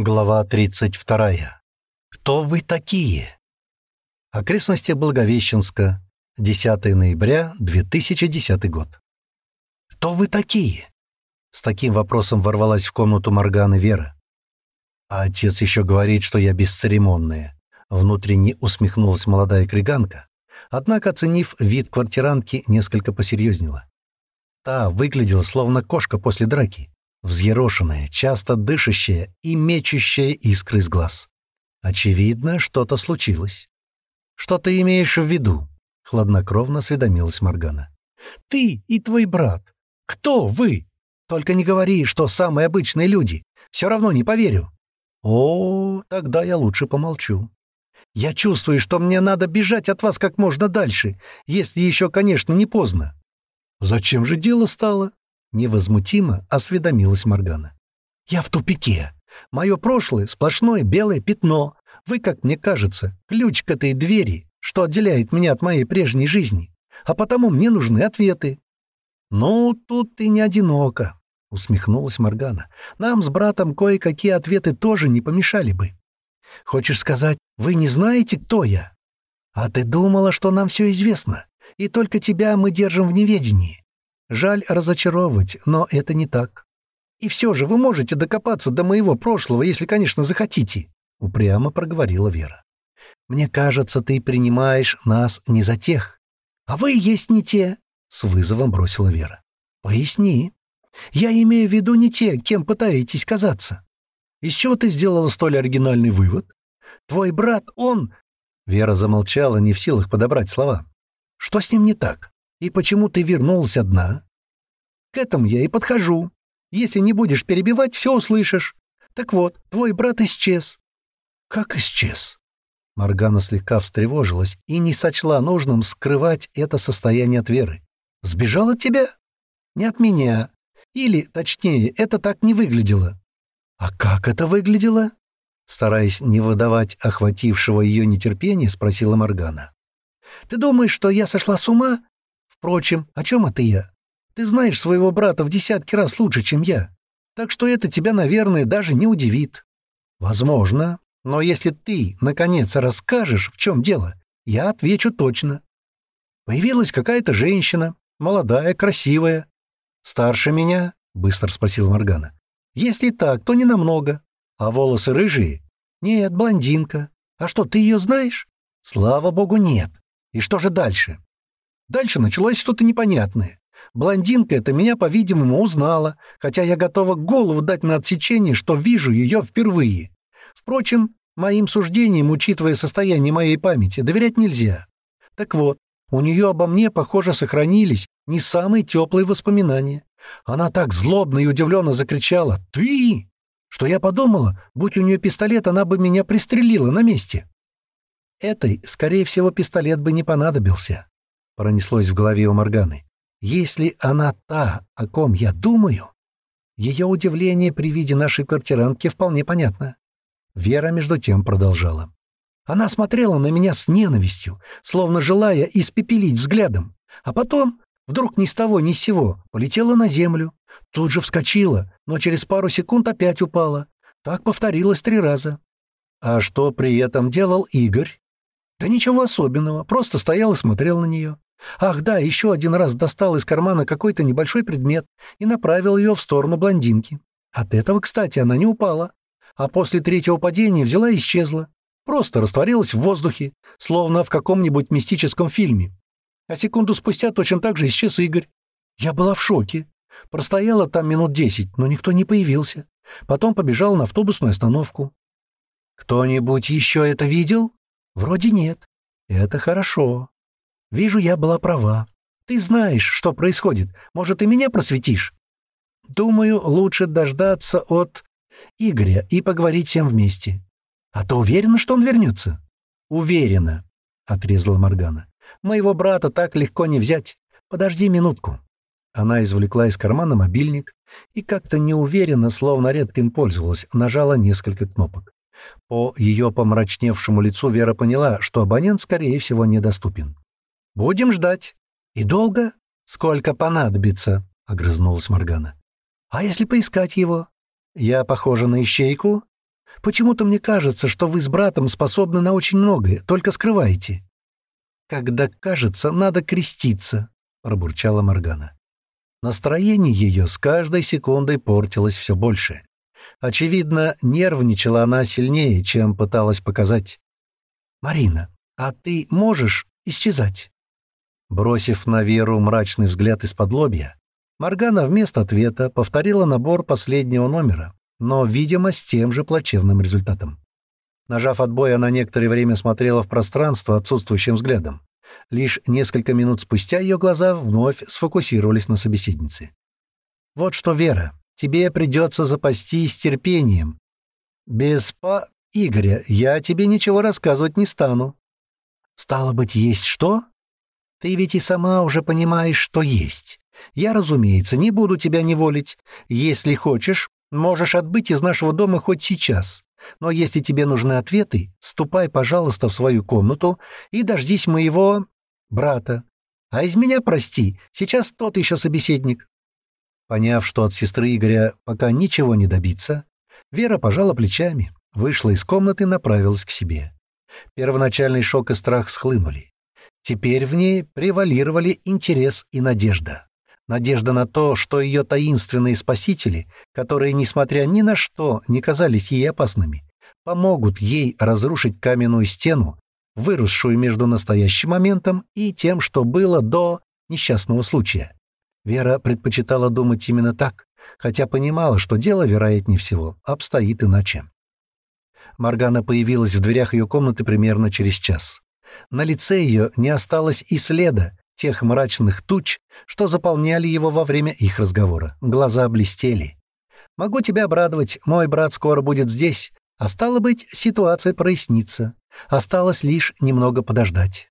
Глава 32. Кто вы такие? Окрестности Благовещенска, 10 ноября 2010 год. Кто вы такие? С таким вопросом ворвалась в комнату Морганы Вера. А отец еще говорит, что я бесцеремонная. Внутренне усмехнулась молодая криганка, однако, оценив вид квартирантки, несколько посерьезнела. Та выглядела словно кошка после драки, взъерошенная, часто дышащая и мечущая искры из глаз. Очевидно, что-то случилось. «Что ты имеешь в виду?» — хладнокровно осведомилась Моргана. «Ты и твой брат. Кто вы? Только не говори, что самые обычные люди. Все равно не поверю». «О, тогда я лучше помолчу. Я чувствую, что мне надо бежать от вас как можно дальше, если еще, конечно, не поздно». «Зачем же дело стало?» Невозмутимо осведомилась Моргана. «Я в тупике. Мое прошлое — сплошное белое пятно. Вы, как мне кажется, ключ к этой двери, что отделяет меня от моей прежней жизни. А потому мне нужны ответы». «Ну, тут ты не одинока», — усмехнулась Моргана. «Нам с братом кое-какие ответы тоже не помешали бы. Хочешь сказать, вы не знаете, кто я? А ты думала, что нам все известно, и только тебя мы держим в неведении. Жаль разочаровывать, но это не так. И все же вы можете докопаться до моего прошлого, если, конечно, захотите», — упрямо проговорила Вера. «Мне кажется, ты принимаешь нас не за тех. А вы есть не те», — с вызовом бросила Вера. «Поясни. Я имею в виду не те, кем пытаетесь казаться. Из чего ты сделала столь оригинальный вывод? Твой брат, он...» Вера замолчала, не в силах подобрать слова. «Что с ним не так? И почему ты вернулась одна? К этому я и подхожу. Если не будешь перебивать, все услышишь. Так вот, твой брат исчез. Как исчез? Маргана слегка встревожилась и не сочла нужным скрывать это состояние от Веры. Сбежал от тебя? Не от меня. Или, точнее, это так не выглядело. А как это выглядело? Стараясь не выдавать охватившего ее нетерпения, спросила Маргана. «Ты думаешь, что я сошла с ума Впрочем, о чем это я? Ты знаешь своего брата в десятки раз лучше, чем я. Так что это тебя, наверное, даже не удивит. Возможно. Но если ты, наконец, расскажешь, в чем дело, я отвечу точно. Появилась какая-то женщина, молодая, красивая. Старше меня? Быстро спросила Моргана. Если так, то не намного. А волосы рыжие? Нет, блондинка. А что, ты ее знаешь? Слава богу, нет. И что же дальше? Дальше началось что-то непонятное. Блондинка эта меня, по-видимому, узнала, хотя я готова голову дать на отсечение, что вижу ее впервые. Впрочем, моим суждениям, учитывая состояние моей памяти, доверять нельзя. Так вот, у нее обо мне, похоже, сохранились не самые теплые воспоминания. Она так злобно и удивленно закричала «Ты!», что я подумала, будь у нее пистолет, она бы меня пристрелила на месте. Этой, скорее всего, пистолет бы не понадобился пронеслось в голове у Морганы. «Если она та, о ком я думаю...» Ее удивление при виде нашей квартирантки вполне понятно. Вера, между тем, продолжала. Она смотрела на меня с ненавистью, словно желая испепелить взглядом, а потом, вдруг ни с того ни с сего, полетела на землю, тут же вскочила, но через пару секунд опять упала. Так повторилось три раза. А что при этом делал Игорь? Да ничего особенного, просто стоял и смотрел на нее. Ах да, еще один раз достал из кармана какой-то небольшой предмет и направил ее в сторону блондинки. От этого, кстати, она не упала. А после третьего падения взяла и исчезла. Просто растворилась в воздухе, словно в каком-нибудь мистическом фильме. А секунду спустя точно так же исчез Игорь. Я была в шоке. Простояла там минут десять, но никто не появился. Потом побежала на автобусную остановку. «Кто-нибудь еще это видел?» «Вроде нет. Это хорошо. Вижу, я была права. Ты знаешь, что происходит. Может, и меня просветишь? Думаю, лучше дождаться от Игоря и поговорить всем вместе. А то уверена, что он вернется? Уверена, — отрезала Моргана. Моего брата так легко не взять. Подожди минутку. Она извлекла из кармана мобильник и как-то неуверенно, словно редко им пользовалась, нажала несколько кнопок. По ее помрачневшему лицу Вера поняла, что абонент, скорее всего, недоступен. «Будем ждать. И долго? Сколько понадобится?» — огрызнулась Моргана. «А если поискать его? Я похожа на ищейку?» Почему-то мне кажется, что вы с братом способны на очень многое, только скрываете». «Когда кажется, надо креститься», — пробурчала Моргана. Настроение ее с каждой секундой портилось все больше. Очевидно, нервничала она сильнее, чем пыталась показать. «Марина, а ты можешь исчезать?» Бросив на Веру мрачный взгляд из-под лобья, Моргана вместо ответа повторила набор последнего номера, но, видимо, с тем же плачевным результатом. Нажав отбой, она некоторое время смотрела в пространство отсутствующим взглядом. Лишь несколько минут спустя ее глаза вновь сфокусировались на собеседнице. «Вот что, Вера, тебе придется запастись терпением. Без па... Игоря я тебе ничего рассказывать не стану». «Стало быть, есть что?» «Ты ведь и сама уже понимаешь, что есть. Я, разумеется, не буду тебя неволить. Если хочешь, можешь отбыть из нашего дома хоть сейчас. Но если тебе нужны ответы, ступай, пожалуйста, в свою комнату и дождись моего... брата. А из меня прости, сейчас тот еще собеседник». Поняв, что от сестры Игоря пока ничего не добиться, Вера пожала плечами, вышла из комнаты и направилась к себе. Первоначальный шок и страх схлынули. Теперь в ней превалировали интерес и надежда. Надежда на то, что ее таинственные спасители, которые, несмотря ни на что, не казались ей опасными, помогут ей разрушить каменную стену, выросшую между настоящим моментом и тем, что было до несчастного случая. Вера предпочитала думать именно так, хотя понимала, что дело, вероятнее всего, обстоит иначе. Маргана появилась в дверях ее комнаты примерно через час. На лице ее не осталось и следа тех мрачных туч, что заполняли его во время их разговора. Глаза блестели. «Могу тебя обрадовать, мой брат скоро будет здесь, а стало быть, ситуация прояснится. Осталось лишь немного подождать».